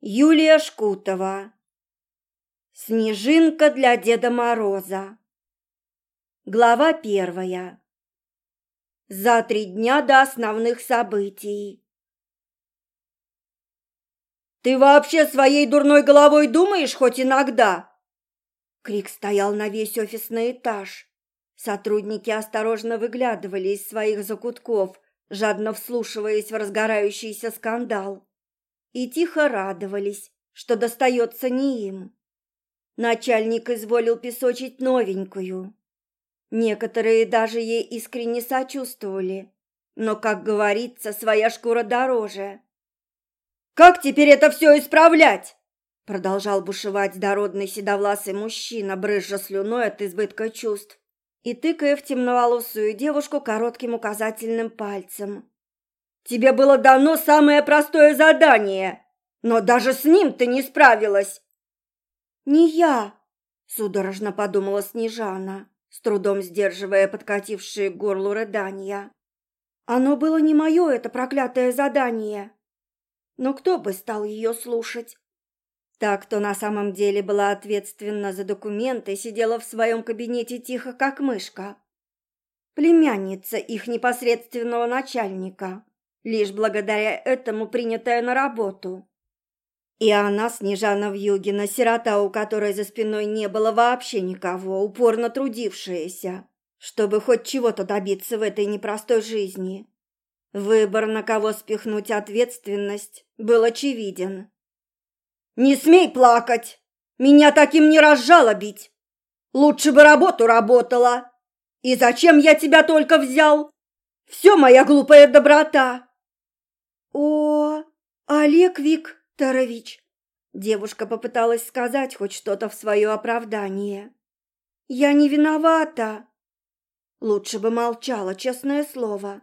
Юлия Шкутова. Снежинка для Деда Мороза. Глава первая. За три дня до основных событий. «Ты вообще своей дурной головой думаешь хоть иногда?» Крик стоял на весь офисный этаж. Сотрудники осторожно выглядывали из своих закутков, жадно вслушиваясь в разгорающийся скандал и тихо радовались, что достается не им. Начальник изволил песочить новенькую. Некоторые даже ей искренне сочувствовали, но, как говорится, своя шкура дороже. «Как теперь это все исправлять?» Продолжал бушевать дородный седовласый мужчина, брызжа слюной от избытка чувств и тыкая в темноволосую девушку коротким указательным пальцем. Тебе было дано самое простое задание, но даже с ним ты не справилась. Не я, судорожно подумала Снежана, с трудом сдерживая подкатившие к горлу рыдания. Оно было не мое, это проклятое задание. Но кто бы стал ее слушать? Так, кто на самом деле была ответственна за документы, сидела в своем кабинете тихо, как мышка. Племянница их непосредственного начальника лишь благодаря этому принятая на работу. И она, Снежана Вьюгина, сирота, у которой за спиной не было вообще никого, упорно трудившаяся, чтобы хоть чего-то добиться в этой непростой жизни. Выбор, на кого спихнуть ответственность, был очевиден. «Не смей плакать! Меня таким не разжалобить! Лучше бы работу работала! И зачем я тебя только взял? Все моя глупая доброта!» «О, Олег Викторович!» Девушка попыталась сказать хоть что-то в свое оправдание. «Я не виновата!» Лучше бы молчала, честное слово.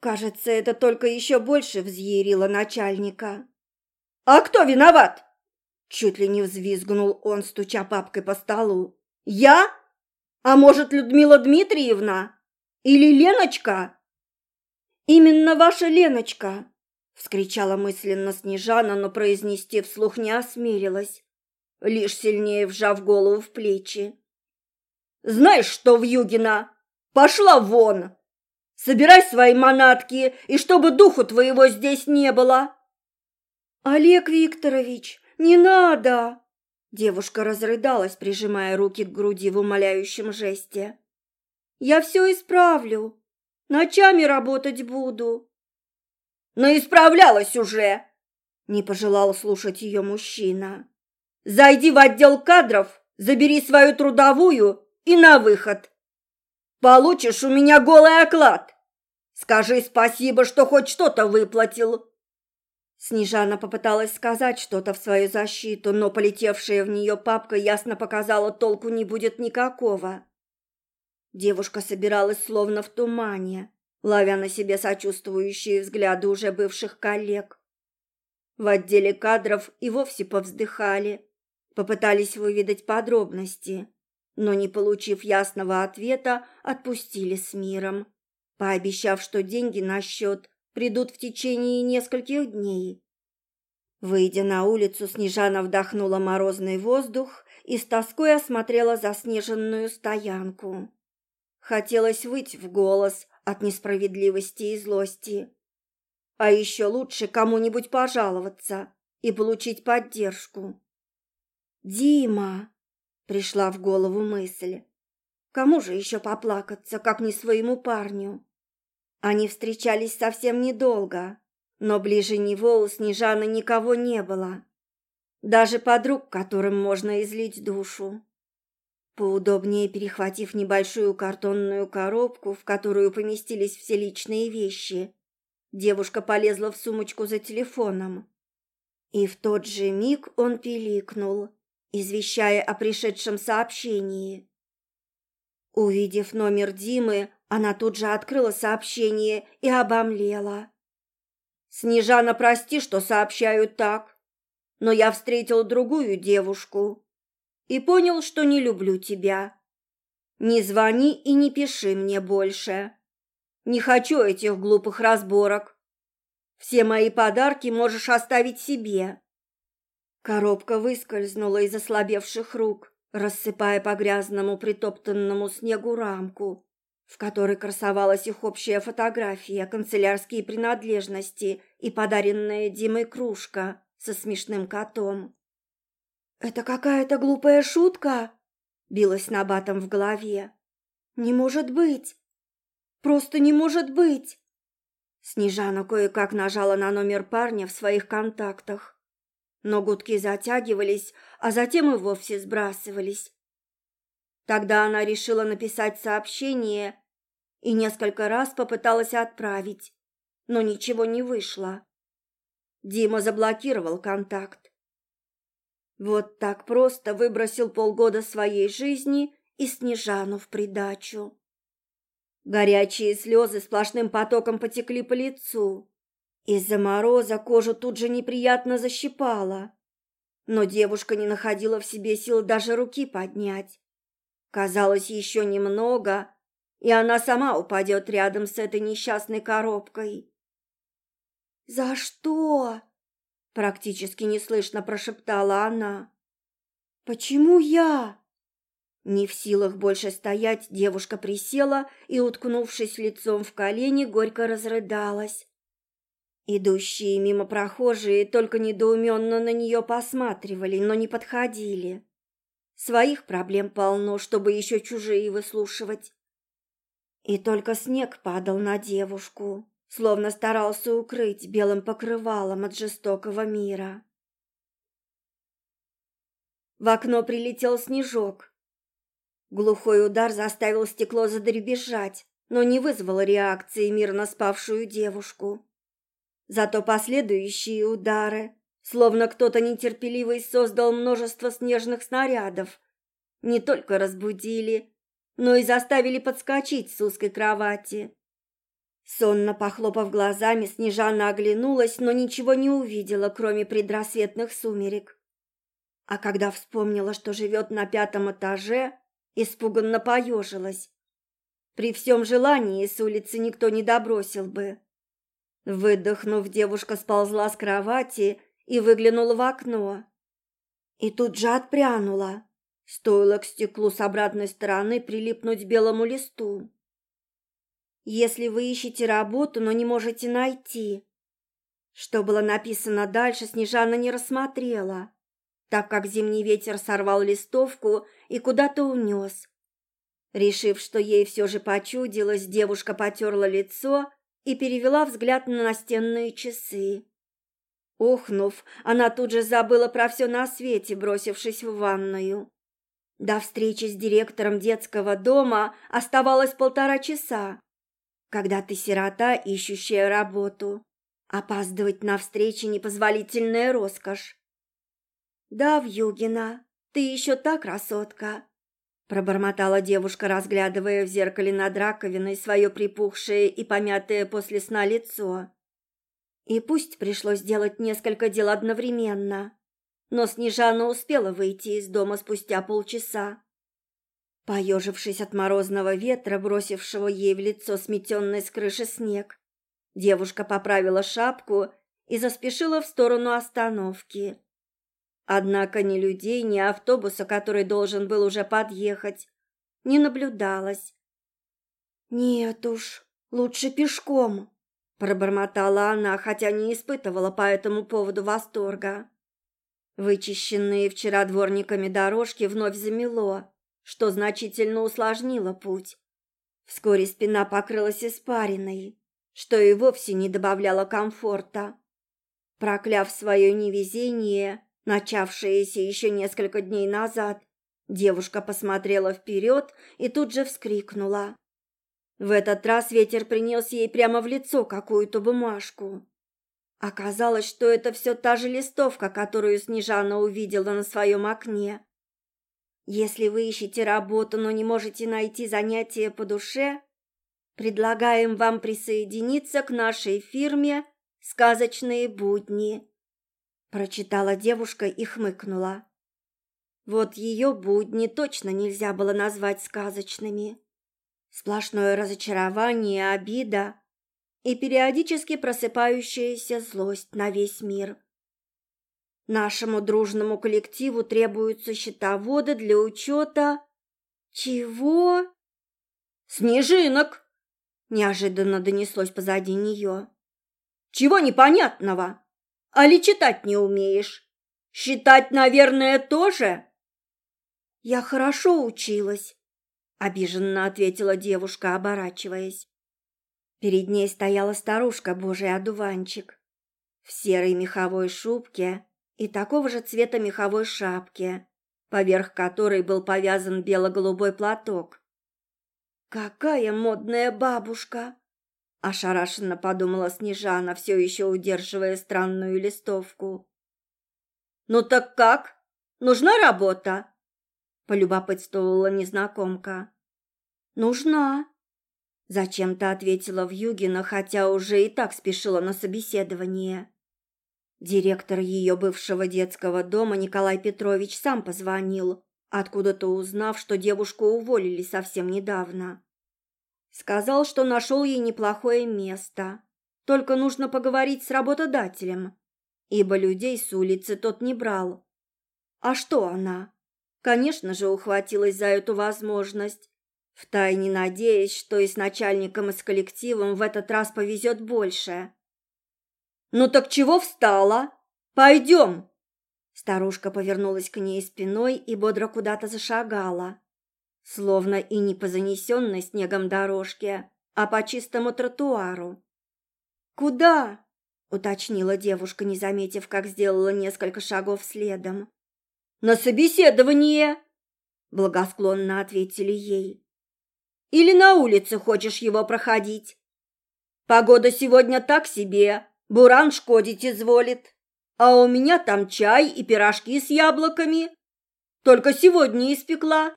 Кажется, это только еще больше взъярило начальника. «А кто виноват?» Чуть ли не взвизгнул он, стуча папкой по столу. «Я? А может, Людмила Дмитриевна? Или Леночка?» «Именно ваша Леночка!» Вскричала мысленно Снежана, но произнести вслух не осмелилась, лишь сильнее вжав голову в плечи. «Знаешь что, Вьюгина, пошла вон! Собирай свои манатки, и чтобы духу твоего здесь не было!» «Олег Викторович, не надо!» Девушка разрыдалась, прижимая руки к груди в умоляющем жесте. «Я все исправлю. Ночами работать буду. Но исправлялась уже!» Не пожелал слушать ее мужчина. «Зайди в отдел кадров, забери свою трудовую и на выход. Получишь у меня голый оклад. Скажи спасибо, что хоть что-то выплатил». Снежана попыталась сказать что-то в свою защиту, но полетевшая в нее папка ясно показала, толку не будет никакого. Девушка собиралась словно в тумане, ловя на себе сочувствующие взгляды уже бывших коллег. В отделе кадров и вовсе повздыхали, попытались выведать подробности, но, не получив ясного ответа, отпустили с миром, пообещав, что деньги на счет придут в течение нескольких дней. Выйдя на улицу, Снежана вдохнула морозный воздух и с тоской осмотрела заснеженную стоянку. Хотелось выть в голос от несправедливости и злости. А еще лучше кому-нибудь пожаловаться и получить поддержку. «Дима!» — пришла в голову мысль. «Кому же еще поплакаться, как не своему парню?» Они встречались совсем недолго, но ближе него у Снежаны никого не было. Даже подруг, которым можно излить душу. Поудобнее перехватив небольшую картонную коробку, в которую поместились все личные вещи, девушка полезла в сумочку за телефоном. И в тот же миг он пиликнул, извещая о пришедшем сообщении. Увидев номер Димы, она тут же открыла сообщение и обомлела. «Снежана, прости, что сообщаю так, но я встретил другую девушку, и понял, что не люблю тебя. Не звони и не пиши мне больше. Не хочу этих глупых разборок. Все мои подарки можешь оставить себе. Коробка выскользнула из ослабевших рук, рассыпая по грязному притоптанному снегу рамку, в которой красовалась их общая фотография, канцелярские принадлежности и подаренная Димой кружка со смешным котом. «Это какая-то глупая шутка?» — билась набатом в голове. «Не может быть! Просто не может быть!» Снежана кое-как нажала на номер парня в своих контактах, но гудки затягивались, а затем и вовсе сбрасывались. Тогда она решила написать сообщение и несколько раз попыталась отправить, но ничего не вышло. Дима заблокировал контакт. Вот так просто выбросил полгода своей жизни и Снежану в придачу. Горячие слезы сплошным потоком потекли по лицу. Из-за мороза кожу тут же неприятно защипала. Но девушка не находила в себе сил даже руки поднять. Казалось, еще немного, и она сама упадет рядом с этой несчастной коробкой. «За что?» – практически неслышно прошептала она. «Почему я?» Не в силах больше стоять, девушка присела и, уткнувшись лицом в колени, горько разрыдалась. Идущие мимо прохожие только недоуменно на нее посматривали, но не подходили. Своих проблем полно, чтобы еще чужие выслушивать. И только снег падал на девушку, словно старался укрыть белым покрывалом от жестокого мира. В окно прилетел снежок, Глухой удар заставил стекло задребезжать, но не вызвал реакции мирно спавшую девушку. Зато последующие удары, словно кто-то нетерпеливый создал множество снежных снарядов, не только разбудили, но и заставили подскочить с узкой кровати. Сонно похлопав глазами, Снежана оглянулась, но ничего не увидела, кроме предрассветных сумерек. А когда вспомнила, что живет на пятом этаже, испуганно поежилась. При всем желании с улицы никто не добросил бы. Выдохнув, девушка сползла с кровати и выглянула в окно. И тут же отпрянула. Стоило к стеклу с обратной стороны прилипнуть белому листу. «Если вы ищете работу, но не можете найти...» Что было написано дальше, Снежана не рассмотрела так как зимний ветер сорвал листовку и куда-то унес. Решив, что ей все же почудилось, девушка потерла лицо и перевела взгляд на настенные часы. Охнув, она тут же забыла про все на свете, бросившись в ванную. До встречи с директором детского дома оставалось полтора часа. Когда ты сирота, ищущая работу, опаздывать на встречи непозволительная роскошь. «Да, Вьюгина, ты еще та красотка!» Пробормотала девушка, разглядывая в зеркале над раковиной свое припухшее и помятое после сна лицо. И пусть пришлось делать несколько дел одновременно, но Снежана успела выйти из дома спустя полчаса. Поежившись от морозного ветра, бросившего ей в лицо сметенный с крыши снег, девушка поправила шапку и заспешила в сторону остановки. Однако ни людей, ни автобуса, который должен был уже подъехать, не наблюдалось. «Нет уж, лучше пешком», – пробормотала она, хотя не испытывала по этому поводу восторга. Вычищенные вчера дворниками дорожки вновь замело, что значительно усложнило путь. Вскоре спина покрылась испариной, что и вовсе не добавляло комфорта. Прокляв свое невезение, начавшееся еще несколько дней назад. Девушка посмотрела вперед и тут же вскрикнула. В этот раз ветер принес ей прямо в лицо какую-то бумажку. Оказалось, что это все та же листовка, которую Снежана увидела на своем окне. Если вы ищете работу, но не можете найти занятие по душе, предлагаем вам присоединиться к нашей фирме «Сказочные будни». Прочитала девушка и хмыкнула. Вот ее будни точно нельзя было назвать сказочными. Сплошное разочарование, обида и периодически просыпающаяся злость на весь мир. Нашему дружному коллективу требуются счетоводы для учета... Чего? Снежинок! Неожиданно донеслось позади нее. Чего непонятного? Али читать не умеешь? Считать, наверное, тоже? Я хорошо училась, обиженно ответила девушка, оборачиваясь. Перед ней стояла старушка Божий одуванчик в серой меховой шубке и такого же цвета меховой шапке, поверх которой был повязан бело-голубой платок. «Какая модная бабушка!» – ошарашенно подумала Снежана, все еще удерживая странную листовку. «Ну так как? Нужна работа?» – полюбопытствовала незнакомка. «Нужна», – зачем-то ответила Вьюгина, хотя уже и так спешила на собеседование. Директор ее бывшего детского дома Николай Петрович сам позвонил, откуда-то узнав, что девушку уволили совсем недавно. Сказал, что нашел ей неплохое место, только нужно поговорить с работодателем, ибо людей с улицы тот не брал. А что она? Конечно же, ухватилась за эту возможность, втайне надеясь, что и с начальником, и с коллективом в этот раз повезет больше. «Ну так чего встала? Пойдем!» Старушка повернулась к ней спиной и бодро куда-то зашагала, словно и не по занесенной снегом дорожке, а по чистому тротуару. «Куда?» — уточнила девушка, не заметив, как сделала несколько шагов следом. «На собеседование!» — благосклонно ответили ей. «Или на улице хочешь его проходить? Погода сегодня так себе, Буран шкодить изволит, а у меня там чай и пирожки с яблоками. Только сегодня испекла».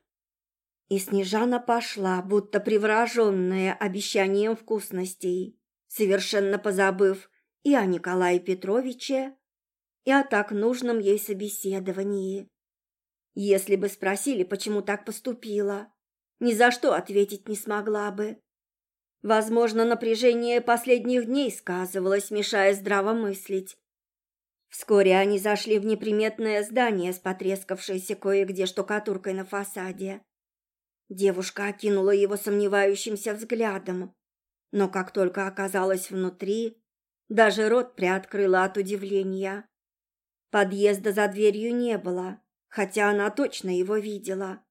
И Снежана пошла, будто привороженная обещанием вкусностей, совершенно позабыв и о Николае Петровиче, и о так нужном ей собеседовании. Если бы спросили, почему так поступила, ни за что ответить не смогла бы. Возможно, напряжение последних дней сказывалось, мешая здраво мыслить. Вскоре они зашли в неприметное здание с потрескавшейся кое-где штукатуркой на фасаде. Девушка окинула его сомневающимся взглядом, но как только оказалась внутри, даже рот приоткрыла от удивления. Подъезда за дверью не было, хотя она точно его видела.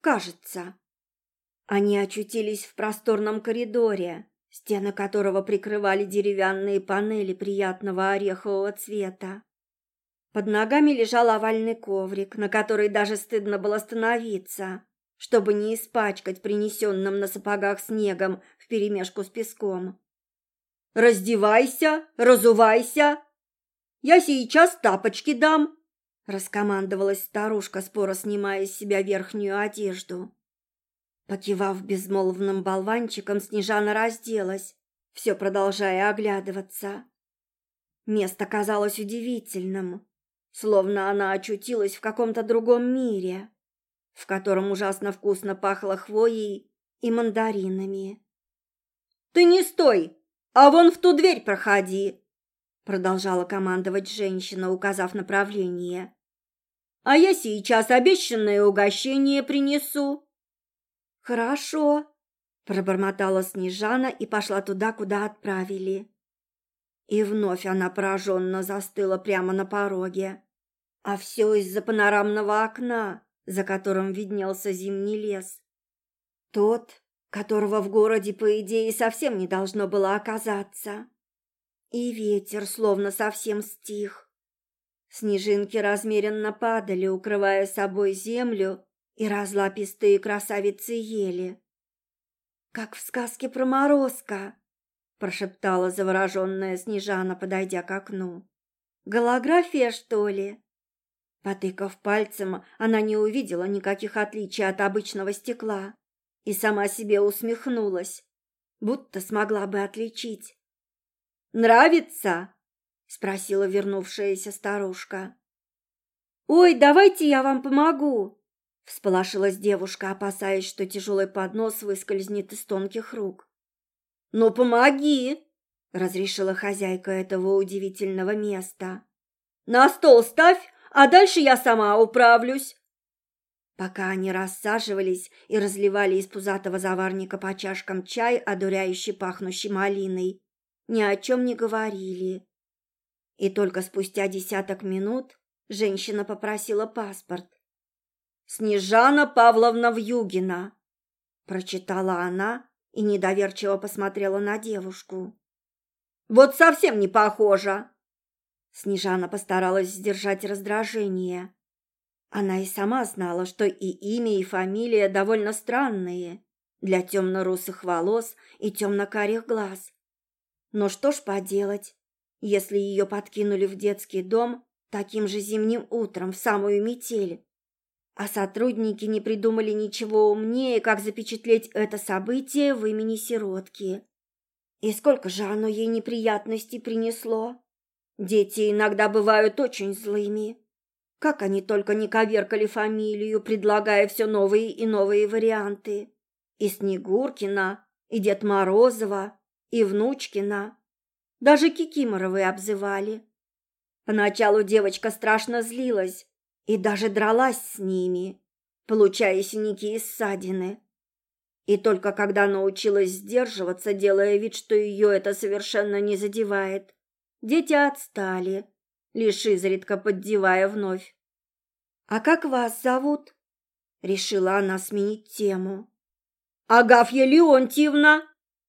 Кажется. Они очутились в просторном коридоре, стены которого прикрывали деревянные панели приятного орехового цвета. Под ногами лежал овальный коврик, на который даже стыдно было становиться, чтобы не испачкать принесенным на сапогах снегом вперемешку с песком. «Раздевайся, разувайся! Я сейчас тапочки дам!» раскомандовалась старушка, споро снимая с себя верхнюю одежду. Покивав безмолвным болванчиком, Снежана разделась, все продолжая оглядываться. Место казалось удивительным, словно она очутилась в каком-то другом мире, в котором ужасно вкусно пахло хвоей и мандаринами. «Ты не стой, а вон в ту дверь проходи!» продолжала командовать женщина, указав направление. «А я сейчас обещанное угощение принесу!» «Хорошо», – пробормотала Снежана и пошла туда, куда отправили. И вновь она пораженно застыла прямо на пороге. А все из-за панорамного окна, за которым виднелся зимний лес. Тот, которого в городе, по идее, совсем не должно было оказаться. И ветер словно совсем стих. Снежинки размеренно падали, укрывая собой землю и разлапистые красавицы ели. «Как в сказке про Морозко», – прошептала завороженная Снежана, подойдя к окну. «Голография, что ли?» Потыкав пальцем, она не увидела никаких отличий от обычного стекла и сама себе усмехнулась, будто смогла бы отличить. «Нравится?» – спросила вернувшаяся старушка. «Ой, давайте я вам помогу!» Всполошилась девушка, опасаясь, что тяжелый поднос выскользнет из тонких рук. «Ну, помоги!» — разрешила хозяйка этого удивительного места. На стол ставь, а дальше я сама управлюсь. Пока они рассаживались и разливали из пузатого заварника по чашкам чай, одуряющий пахнущий малиной, ни о чем не говорили. И только спустя десяток минут женщина попросила паспорт. «Снежана Павловна Вьюгина», – прочитала она и недоверчиво посмотрела на девушку. «Вот совсем не похоже!» Снежана постаралась сдержать раздражение. Она и сама знала, что и имя, и фамилия довольно странные для темно-русых волос и темно-карих глаз. Но что ж поделать, если ее подкинули в детский дом таким же зимним утром в самую метель, а сотрудники не придумали ничего умнее, как запечатлеть это событие в имени сиротки. И сколько же оно ей неприятностей принесло? Дети иногда бывают очень злыми. Как они только не коверкали фамилию, предлагая все новые и новые варианты. И Снегуркина, и Дед Морозова, и Внучкина. Даже Кикиморовы обзывали. Поначалу девочка страшно злилась и даже дралась с ними, получая синяки и ссадины. И только когда научилась сдерживаться, делая вид, что ее это совершенно не задевает, Дети отстали, лишь изредка поддевая вновь. «А как вас зовут?» — решила она сменить тему. «Агафья Леонтьевна!»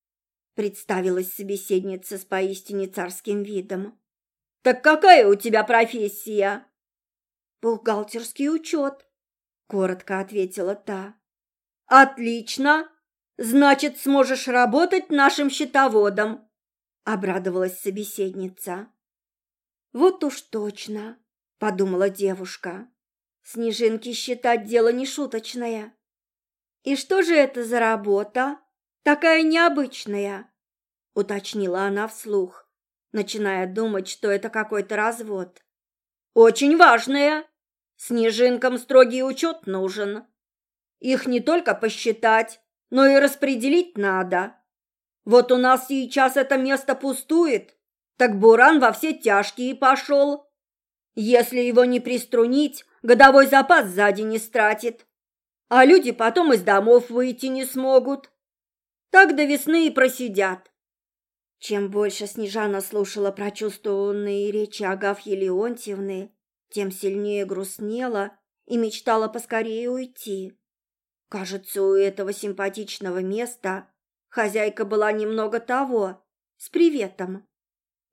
— представилась собеседница с поистине царским видом. «Так какая у тебя профессия?» «Бухгалтерский учет», — коротко ответила та. «Отлично! Значит, сможешь работать нашим счетоводом обрадовалась собеседница. Вот уж точно, подумала девушка. Снежинки считать дело не шуточное. И что же это за работа? Такая необычная, уточнила она вслух, начиная думать, что это какой-то развод. Очень важная. Снежинкам строгий учет нужен. Их не только посчитать, но и распределить надо. Вот у нас сейчас это место пустует, так Буран во все тяжкие пошел. Если его не приструнить, годовой запас сзади не стратит, а люди потом из домов выйти не смогут. Так до весны и просидят. Чем больше Снежана слушала прочувствованные речи Агафьи Леонтьевны, тем сильнее грустнела и мечтала поскорее уйти. Кажется, у этого симпатичного места Хозяйка была немного того, с приветом.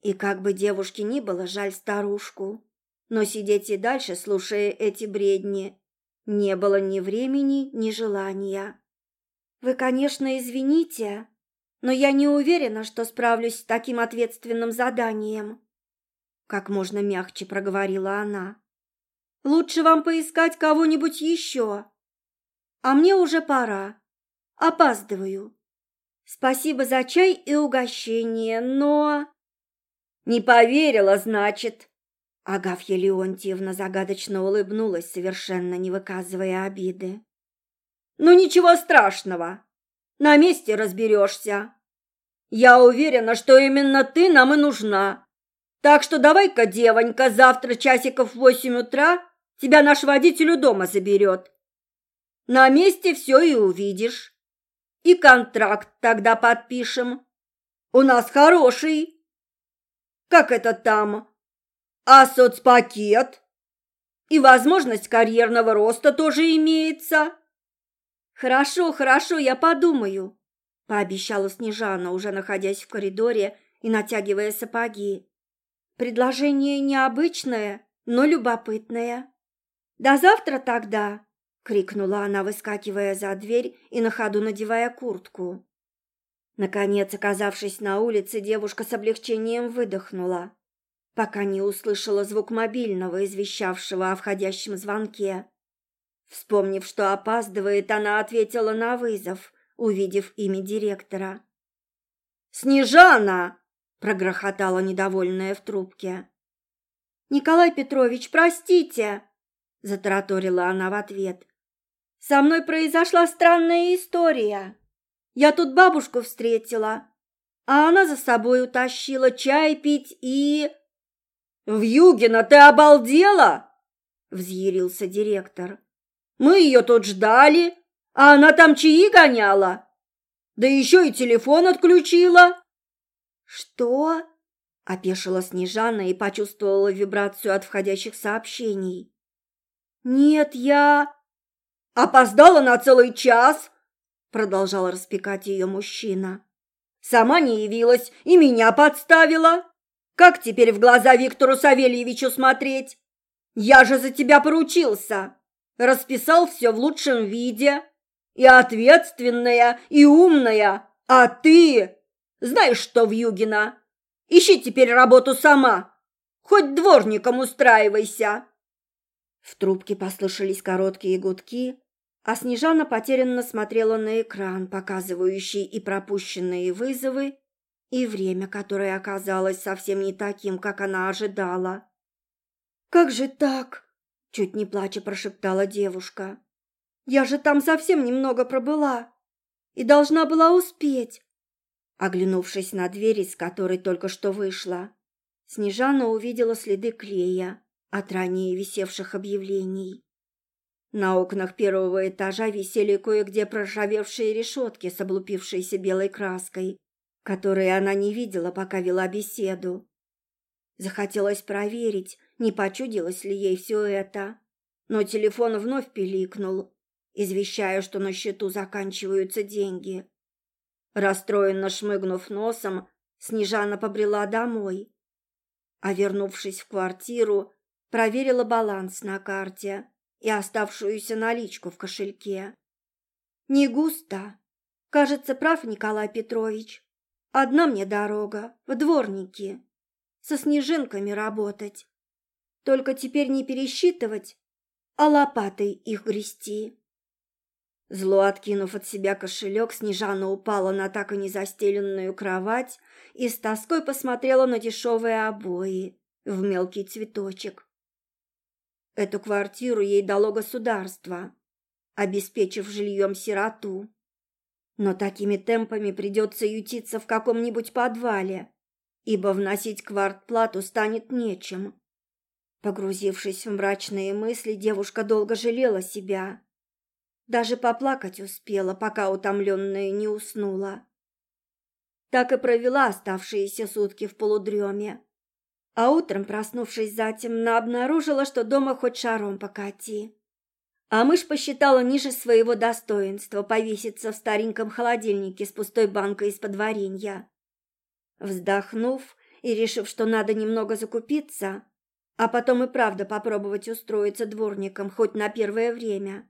И как бы девушке ни было жаль старушку, но сидеть и дальше, слушая эти бредни, не было ни времени, ни желания. «Вы, конечно, извините, но я не уверена, что справлюсь с таким ответственным заданием», как можно мягче проговорила она. «Лучше вам поискать кого-нибудь еще. А мне уже пора. Опаздываю». Спасибо за чай и угощение, но...» «Не поверила, значит?» Агафья Леонтьевна загадочно улыбнулась, совершенно не выказывая обиды. «Ну ничего страшного, на месте разберешься. Я уверена, что именно ты нам и нужна. Так что давай-ка, девонька, завтра часиков в восемь утра тебя наш водитель у дома заберет. На месте все и увидишь. И контракт тогда подпишем. У нас хороший. Как это там? А соцпакет? И возможность карьерного роста тоже имеется. Хорошо, хорошо, я подумаю, пообещала Снежана, уже находясь в коридоре и натягивая сапоги. Предложение необычное, но любопытное. До завтра тогда. — крикнула она, выскакивая за дверь и на ходу надевая куртку. Наконец, оказавшись на улице, девушка с облегчением выдохнула, пока не услышала звук мобильного, извещавшего о входящем звонке. Вспомнив, что опаздывает, она ответила на вызов, увидев имя директора. «Снежана!» — прогрохотала недовольная в трубке. «Николай Петрович, простите!» — затараторила она в ответ. Со мной произошла странная история. Я тут бабушку встретила, а она за собой утащила чай пить и... «Вьюгина, ты обалдела?» – взъярился директор. «Мы ее тут ждали, а она там чаи гоняла. Да еще и телефон отключила». «Что?» – опешила Снежана и почувствовала вибрацию от входящих сообщений. «Нет, я...» «Опоздала на целый час!» – продолжал распекать ее мужчина. «Сама не явилась и меня подставила. Как теперь в глаза Виктору Савельевичу смотреть? Я же за тебя поручился, расписал все в лучшем виде. И ответственная, и умная, а ты... Знаешь что, Вьюгина, ищи теперь работу сама, хоть дворником устраивайся». В трубке послышались короткие гудки, а Снежана потерянно смотрела на экран, показывающий и пропущенные вызовы, и время, которое оказалось совсем не таким, как она ожидала. «Как же так?» – чуть не плача прошептала девушка. «Я же там совсем немного пробыла и должна была успеть». Оглянувшись на дверь, из которой только что вышла, Снежана увидела следы клея от ранее висевших объявлений. На окнах первого этажа висели кое-где проржавевшие решетки с облупившейся белой краской, которые она не видела, пока вела беседу. Захотелось проверить, не почудилось ли ей все это, но телефон вновь пиликнул, извещая, что на счету заканчиваются деньги. Расстроенно шмыгнув носом, Снежана побрела домой, а вернувшись в квартиру, проверила баланс на карте и оставшуюся наличку в кошельке. Не густо. Кажется, прав Николай Петрович. Одна мне дорога, в дворники. Со снежинками работать. Только теперь не пересчитывать, а лопатой их грести. Зло откинув от себя кошелек, Снежана упала на так и не застеленную кровать и с тоской посмотрела на дешевые обои в мелкий цветочек. Эту квартиру ей дало государство, обеспечив жильем сироту. Но такими темпами придется ютиться в каком-нибудь подвале, ибо вносить квартплату станет нечем. Погрузившись в мрачные мысли, девушка долго жалела себя. Даже поплакать успела, пока утомленная не уснула. Так и провела оставшиеся сутки в полудреме а утром, проснувшись затемно, обнаружила, что дома хоть шаром покати. А мышь посчитала ниже своего достоинства повеситься в стареньком холодильнике с пустой банкой из-под варенья. Вздохнув и решив, что надо немного закупиться, а потом и правда попробовать устроиться дворником хоть на первое время,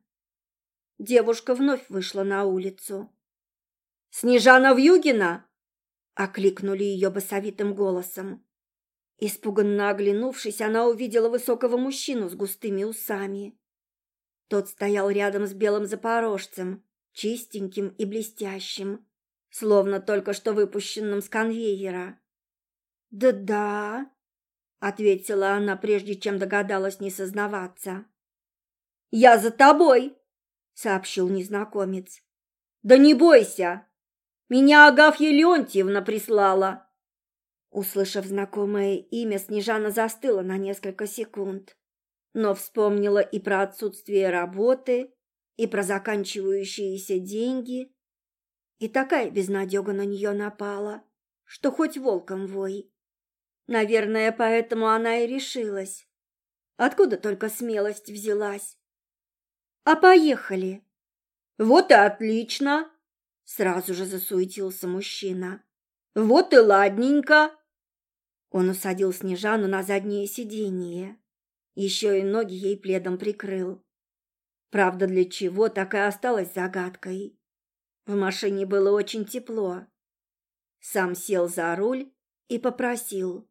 девушка вновь вышла на улицу. «Снежана Вьюгина!» — окликнули ее басовитым голосом. Испуганно оглянувшись, она увидела высокого мужчину с густыми усами. Тот стоял рядом с белым запорожцем, чистеньким и блестящим, словно только что выпущенным с конвейера. «Да-да», — ответила она, прежде чем догадалась не сознаваться. «Я за тобой», — сообщил незнакомец. «Да не бойся, меня Агафья Леонтьевна прислала». Услышав знакомое имя, Снежана застыла на несколько секунд, но вспомнила и про отсутствие работы, и про заканчивающиеся деньги. И такая безнадега на нее напала, что хоть волком вой. Наверное, поэтому она и решилась. Откуда только смелость взялась? А поехали. Вот и отлично, сразу же засуетился мужчина. Вот и ладненько. Он усадил Снежану на заднее сиденье. Еще и ноги ей пледом прикрыл. Правда, для чего, так и осталось загадкой. В машине было очень тепло. Сам сел за руль и попросил.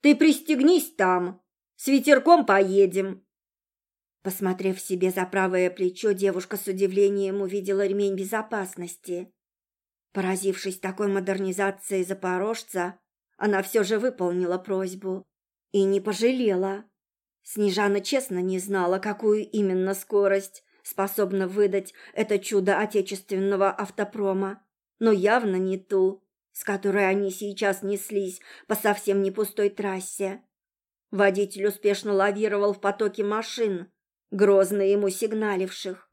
«Ты пристегнись там, с ветерком поедем». Посмотрев себе за правое плечо, девушка с удивлением увидела ремень безопасности. Поразившись такой модернизацией запорожца, она все же выполнила просьбу и не пожалела. Снежана честно не знала, какую именно скорость способна выдать это чудо отечественного автопрома, но явно не ту, с которой они сейчас неслись по совсем не пустой трассе. Водитель успешно лавировал в потоке машин, грозно ему сигналивших.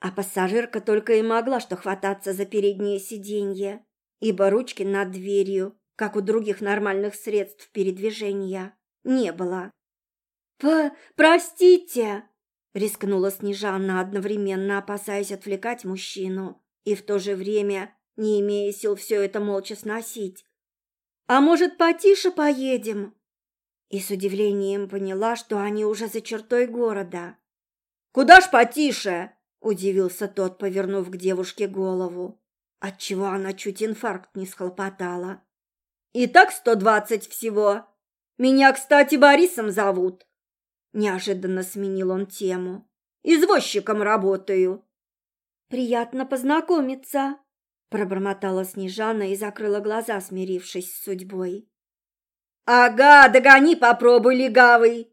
А пассажирка только и могла что хвататься за переднее сиденье, ибо ручки над дверью, как у других нормальных средств передвижения, не было. «П «Простите!» — рискнула Снежана, одновременно опасаясь отвлекать мужчину и в то же время не имея сил все это молча сносить. «А может, потише поедем?» И с удивлением поняла, что они уже за чертой города. «Куда ж потише?» – удивился тот, повернув к девушке голову, отчего она чуть инфаркт не схлопотала. «И так сто двадцать всего. Меня, кстати, Борисом зовут». Неожиданно сменил он тему. «Извозчиком работаю». «Приятно познакомиться», – пробормотала Снежана и закрыла глаза, смирившись с судьбой. «Ага, догони, попробуй, легавый!»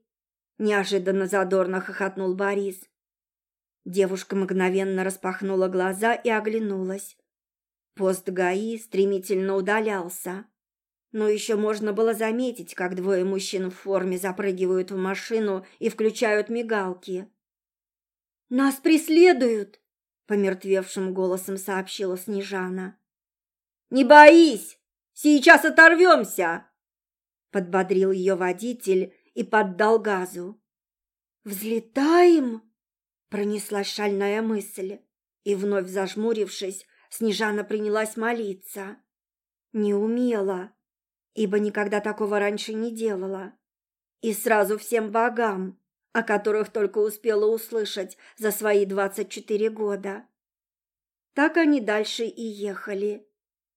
Неожиданно задорно хохотнул Борис. Девушка мгновенно распахнула глаза и оглянулась. Пост ГАИ стремительно удалялся. Но еще можно было заметить, как двое мужчин в форме запрыгивают в машину и включают мигалки. «Нас преследуют!» — помертвевшим голосом сообщила Снежана. «Не боись! Сейчас оторвемся!» Подбодрил ее водитель и поддал газу. «Взлетаем?» – пронеслась шальная мысль, и вновь зажмурившись, Снежана принялась молиться. Не умела, ибо никогда такого раньше не делала. И сразу всем богам, о которых только успела услышать за свои двадцать четыре года. Так они дальше и ехали.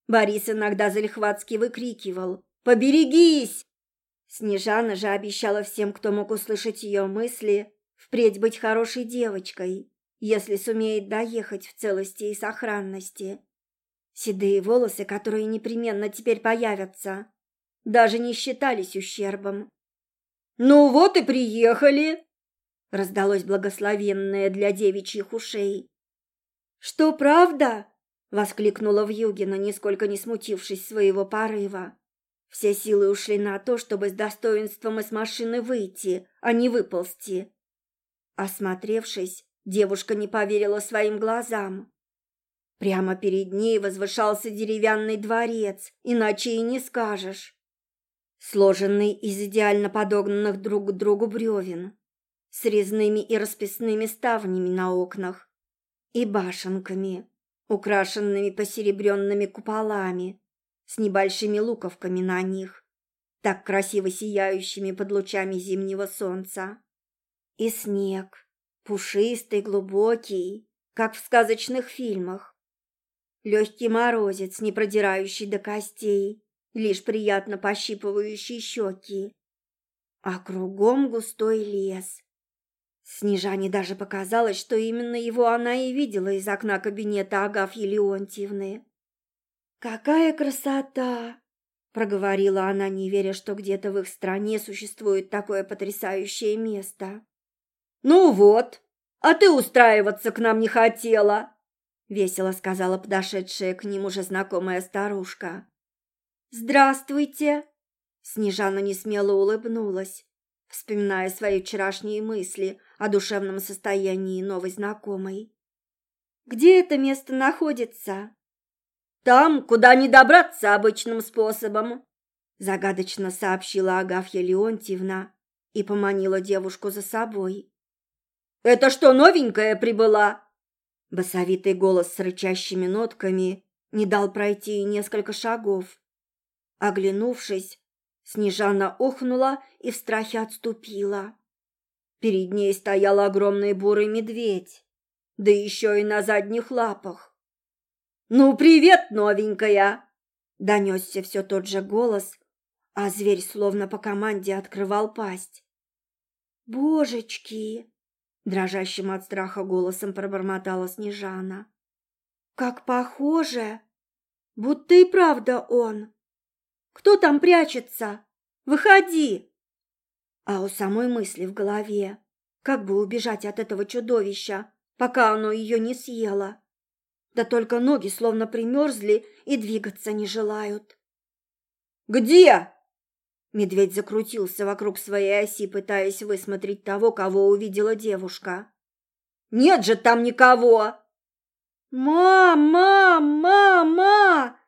Борис иногда залихватски выкрикивал «Поберегись!» Снежана же обещала всем, кто мог услышать ее мысли, впредь быть хорошей девочкой, если сумеет доехать в целости и сохранности. Седые волосы, которые непременно теперь появятся, даже не считались ущербом. «Ну вот и приехали!» — раздалось благословенное для девичьих ушей. «Что, правда?» — воскликнула Вьюгина, нисколько не смутившись своего порыва. Все силы ушли на то, чтобы с достоинством из машины выйти, а не выползти. Осмотревшись, девушка не поверила своим глазам. Прямо перед ней возвышался деревянный дворец, иначе и не скажешь. Сложенный из идеально подогнанных друг к другу бревен, с резными и расписными ставнями на окнах и башенками, украшенными посеребренными куполами, с небольшими луковками на них, так красиво сияющими под лучами зимнего солнца. И снег, пушистый, глубокий, как в сказочных фильмах. Легкий морозец, не продирающий до костей, лишь приятно пощипывающий щеки. А кругом густой лес. Снежане даже показалось, что именно его она и видела из окна кабинета Агафьи Леонтьевны. «Какая красота!» – проговорила она, не веря, что где-то в их стране существует такое потрясающее место. «Ну вот, а ты устраиваться к нам не хотела!» – весело сказала подошедшая к ним уже знакомая старушка. «Здравствуйте!» Снежана несмело улыбнулась, вспоминая свои вчерашние мысли о душевном состоянии новой знакомой. «Где это место находится?» Там, куда не добраться обычным способом, загадочно сообщила Агафья Леонтьевна и поманила девушку за собой. Это что, новенькая прибыла? Басовитый голос с рычащими нотками не дал пройти несколько шагов. Оглянувшись, Снежана охнула и в страхе отступила. Перед ней стоял огромный бурый медведь, да еще и на задних лапах. «Ну, привет, новенькая!» Донесся все тот же голос, а зверь словно по команде открывал пасть. «Божечки!» Дрожащим от страха голосом пробормотала Снежана. «Как похоже! Будто и правда он! Кто там прячется? Выходи!» А у самой мысли в голове, как бы убежать от этого чудовища, пока оно ее не съело. Да только ноги словно примерзли и двигаться не желают. «Где?» Медведь закрутился вокруг своей оси, пытаясь высмотреть того, кого увидела девушка. «Нет же там никого!» «Мама! Мама!»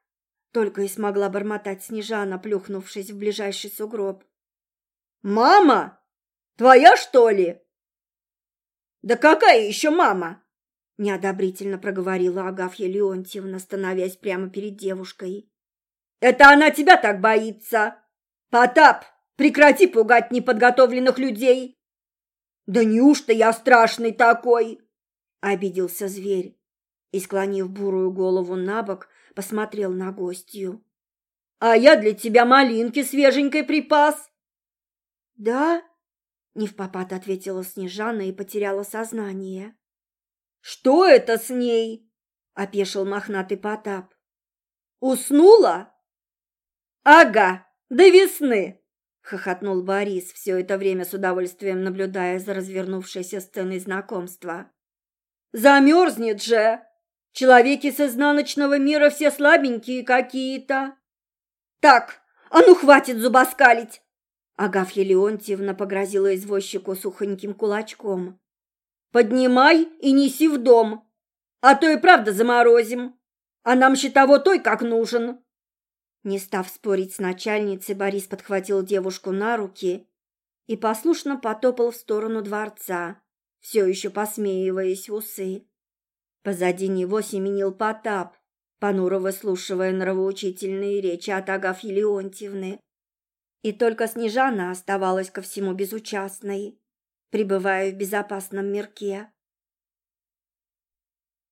Только и смогла бормотать Снежана, плюхнувшись в ближайший сугроб. «Мама? Твоя, что ли?» «Да какая еще мама?» Неодобрительно проговорила Агафья Леонтьевна, становясь прямо перед девушкой. «Это она тебя так боится! Потап, прекрати пугать неподготовленных людей!» «Да неужто я страшный такой?» — обиделся зверь и, склонив бурую голову на бок, посмотрел на гостью. «А я для тебя малинки свеженькой припас!» «Да?» — невпопад ответила Снежана и потеряла сознание. «Что это с ней?» — опешил мохнатый Потап. «Уснула?» «Ага, до весны!» — хохотнул Борис, все это время с удовольствием наблюдая за развернувшейся сценой знакомства. «Замерзнет же! Человеки с изнаночного мира все слабенькие какие-то!» «Так, а ну хватит зубоскалить!» Агафья Леонтьевна погрозила извозчику сухоньким кулачком. Поднимай и неси в дом, а то и правда заморозим, а нам щитово той как нужен». Не став спорить с начальницей, Борис подхватил девушку на руки и послушно потопал в сторону дворца, все еще посмеиваясь в усы. Позади него семенил Потап, понуро выслушивая нравоучительные речи от Агафьи Леонтьевны. И только Снежана оставалась ко всему безучастной пребывая в безопасном мирке.